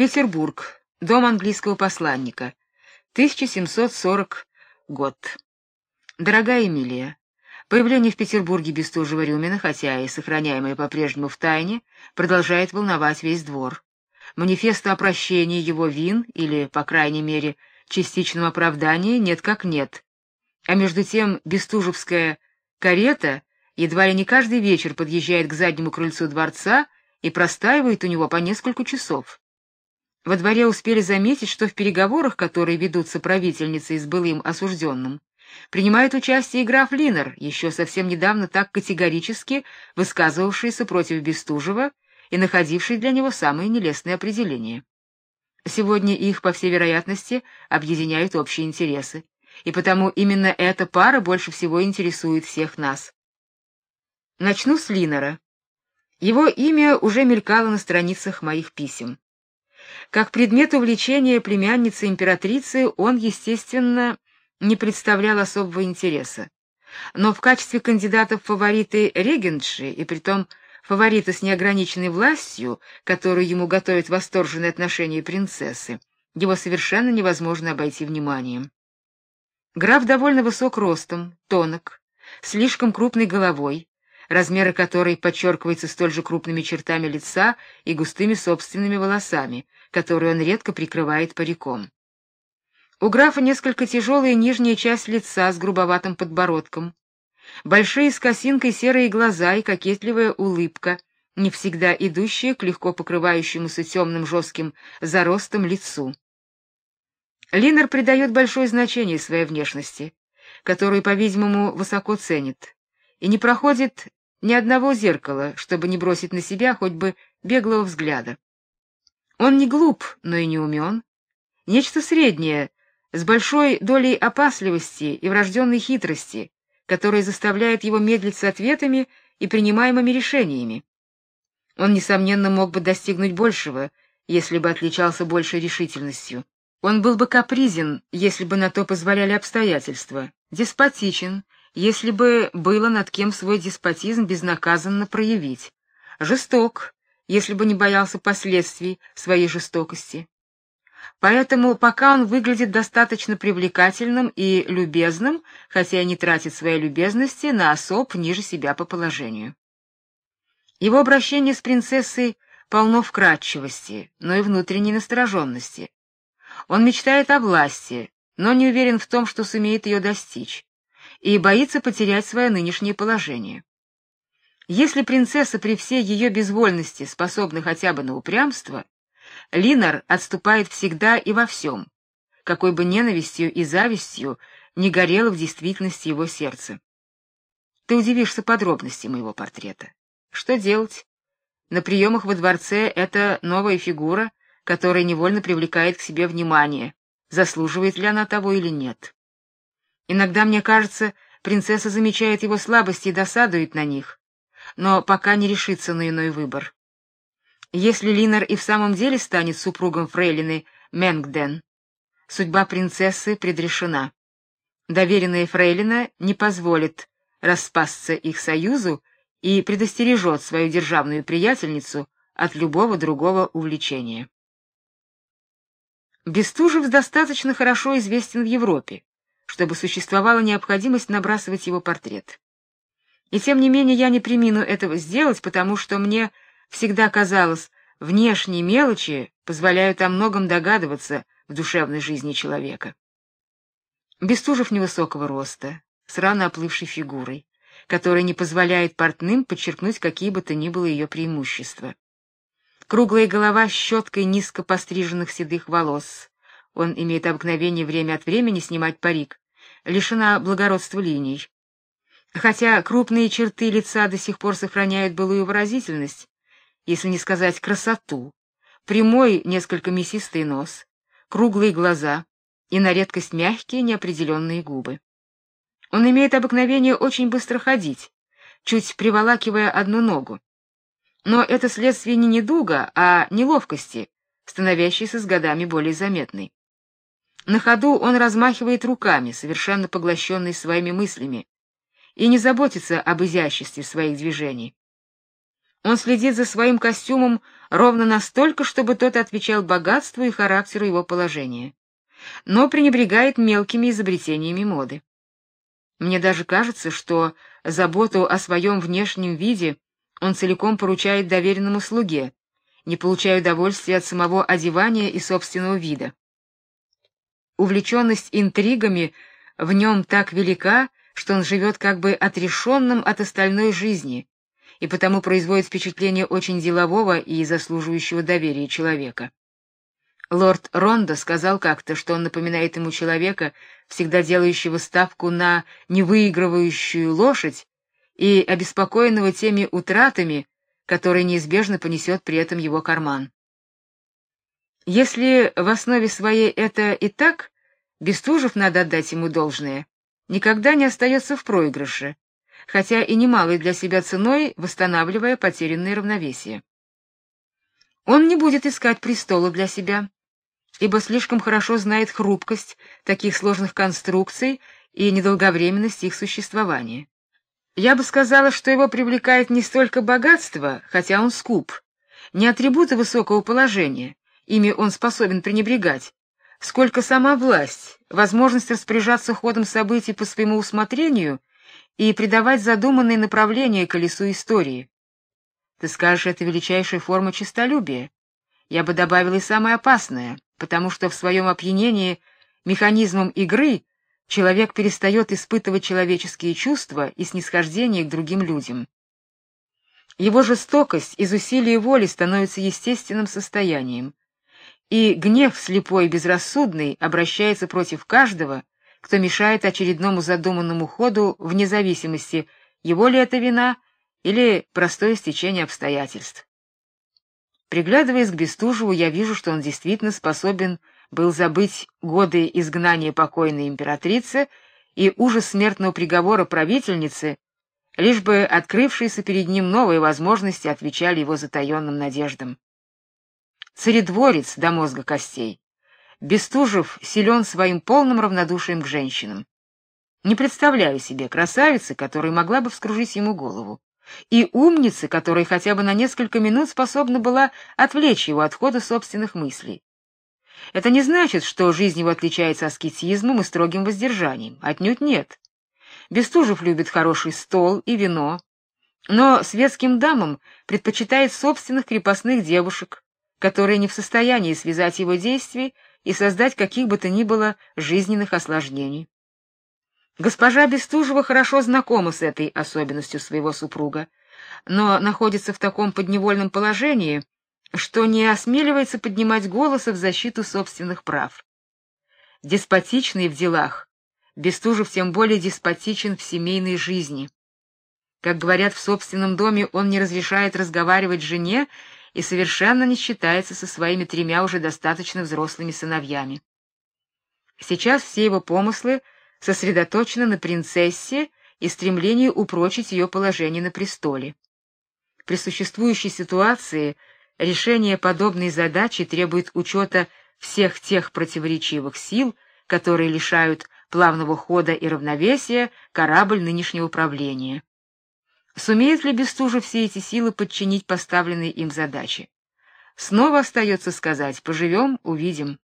Петербург. Дом английского посланника. 1740 год. Дорогая Эмилия, появление в Петербурге Бестужева-Рюмина, хотя и сохраняемое по-прежнему в тайне, продолжает волновать весь двор. Манифеста о прощении его вин или, по крайней мере, частичном оправдании нет как нет. А между тем Бестужевская карета едва ли не каждый вечер подъезжает к заднему крыльцу дворца и простаивает у него по несколько часов. Во дворе успели заметить, что в переговорах, которые ведутся правительницей с былым осужденным, принимает участие и граф Линер, еще совсем недавно так категорически высказывавшийся против Бестужева и находивший для него самые нелестные определения. Сегодня их, по всей вероятности, объединяют общие интересы, и потому именно эта пара больше всего интересует всех нас. Начну с Линера. Его имя уже мелькало на страницах моих писем. Как предмет увлечения племянницы императрицы он, естественно, не представлял особого интереса. Но в качестве кандидата в фавориты регентши, и притом фаворита с неограниченной властью, которую ему готовят восторженные отношения принцессы, его совершенно невозможно обойти вниманием. Граф довольно высок ростом, тонок, слишком крупной головой, размеры которой подчеркиваются столь же крупными чертами лица и густыми собственными волосами, которые он редко прикрывает париком. У графа несколько тяжелая нижняя часть лица с грубоватым подбородком, большие с косинкой серые глаза и кокетливая улыбка, не всегда идущая к легко покрывающемуся темным жестким заростом лицу. Линер придает большое значение своей внешности, которую, по-видимому, высоко ценит, и не проходит ни одного зеркала, чтобы не бросить на себя хоть бы беглого взгляда. Он не глуп, но и не умен. Нечто среднее, с большой долей опасливости и врожденной хитрости, которая заставляет его медлить с ответами и принимаемыми решениями. Он, несомненно, мог бы достигнуть большего, если бы отличался большей решительностью. Он был бы капризен, если бы на то позволяли обстоятельства, деспотичен, если бы было над кем свой деспотизм безнаказанно проявить, жесток, если бы не боялся последствий своей жестокости. Поэтому пока он выглядит достаточно привлекательным и любезным, хотя и не тратит своей любезности на особ ниже себя по положению. Его обращение с принцессой полно вкрадчивости, но и внутренней настороженности. Он мечтает о власти, но не уверен в том, что сумеет ее достичь и боится потерять свое нынешнее положение. Если принцесса при всей ее безвольности способна хотя бы на упрямство, Линар отступает всегда и во всем, какой бы ненавистью и завистью не горело в действительности его сердце. Ты удивишься подробности моего портрета. Что делать? На приемах во дворце это новая фигура, которая невольно привлекает к себе внимание, заслуживает ли она того или нет. Иногда мне кажется, принцесса замечает его слабости и досадует на них, но пока не решится на иной выбор. Если Линар и в самом деле станет супругом фрейлины Менгден, судьба принцессы предрешена. Доверенная фрейлина не позволит распасться их союзу и предостережет свою державную приятельницу от любого другого увлечения. Бестужев достаточно хорошо известен в Европе чтобы существовала необходимость набрасывать его портрет. И тем не менее я не премину этого сделать, потому что мне всегда казалось, внешние мелочи позволяют о многом догадываться в душевной жизни человека. Бестужев невысокого роста, с рано оплывшей фигурой, которая не позволяет портным подчеркнуть какие бы то ни было ее преимущества. Круглая голова с щеткой низко постриженных седых волос. Он имеет обыкновение время от времени снимать парик, лишена благородства линий. Хотя крупные черты лица до сих пор сохраняют былую выразительность, если не сказать красоту, прямой, несколько мясистый нос, круглые глаза и на редкость мягкие неопределенные губы. Он имеет обыкновение очень быстро ходить, чуть приволакивая одну ногу. Но это следствие не недуга, а неловкости, становящейся с годами более заметной. На ходу он размахивает руками, совершенно поглощенный своими мыслями, и не заботится об изяществе своих движений. Он следит за своим костюмом ровно настолько, чтобы тот отвечал богатству и характеру его положения, но пренебрегает мелкими изобретениями моды. Мне даже кажется, что заботу о своем внешнем виде он целиком поручает доверенному слуге, не получая удовольствия от самого одевания и собственного вида. Увлеченность интригами в нем так велика, что он живет как бы отрешенным от остальной жизни и потому производит впечатление очень делового и заслуживающего доверия человека. Лорд Рондо сказал как-то, что он напоминает ему человека, всегда делающего ставку на невыигрывающую лошадь и обеспокоенного теми утратами, которые неизбежно понесет при этом его карман. Если в основе своей это и так, Бестужев надо отдать ему должное, никогда не остается в проигрыше, хотя и немалой для себя ценой восстанавливая потерянное равновесие. Он не будет искать престола для себя, ибо слишком хорошо знает хрупкость таких сложных конструкций и недолговременность их существования. Я бы сказала, что его привлекает не столько богатство, хотя он скуп, не атрибуты высокого положения, ими он способен пренебрегать, сколько сама власть, возможность распоряжаться ходом событий по своему усмотрению и придавать задуманное направление колесу истории. Ты скажешь, это величайшая форма честолюбия. Я бы добавила и самое опасное, потому что в своем опьянении механизмом игры человек перестает испытывать человеческие чувства и снисхождение к другим людям. Его жестокость из усилия воли становится естественным состоянием, и гнев слепой и безрассудный обращается против каждого, кто мешает очередному задуманному ходу вне зависимости, его ли это вина или простое стечение обстоятельств. Приглядываясь к Бестужеву, я вижу, что он действительно способен был забыть годы изгнания покойной императрицы и ужас смертного приговора правительницы, лишь бы открывшиеся перед ним новые возможности отвечали его затаённым надеждам царедворец до мозга костей. Бестужев силен своим полным равнодушием к женщинам. Не представляю себе красавицы, которая могла бы вскружить ему голову, и умницы, которая хотя бы на несколько минут способна была отвлечь его от хода собственных мыслей. Это не значит, что жизнь его отличается аскетизмом и строгим воздержанием, отнюдь нет. Бестужев любит хороший стол и вино, но светским дамам предпочитает собственных крепостных девушек, которые не в состоянии связать его действий и создать каких бы то ни было жизненных осложнений. Госпожа Бестужева хорошо знакома с этой особенностью своего супруга, но находится в таком подневольном положении, что не осмеливается поднимать голоса в защиту собственных прав. Деспотичный в делах, Бестужев тем более деспотичен в семейной жизни. Как говорят в собственном доме, он не разрешает разговаривать жене и совершенно не считается со своими тремя уже достаточно взрослыми сыновьями. Сейчас все его помыслы сосредоточены на принцессе и стремлении упрочить ее положение на престоле. При существующей ситуации решение подобной задачи требует учета всех тех противоречивых сил, которые лишают плавного хода и равновесия корабль нынешнего правления. Сумеет ли Бестужев все эти силы подчинить поставленной им задаче? Снова остается сказать: поживем, увидим.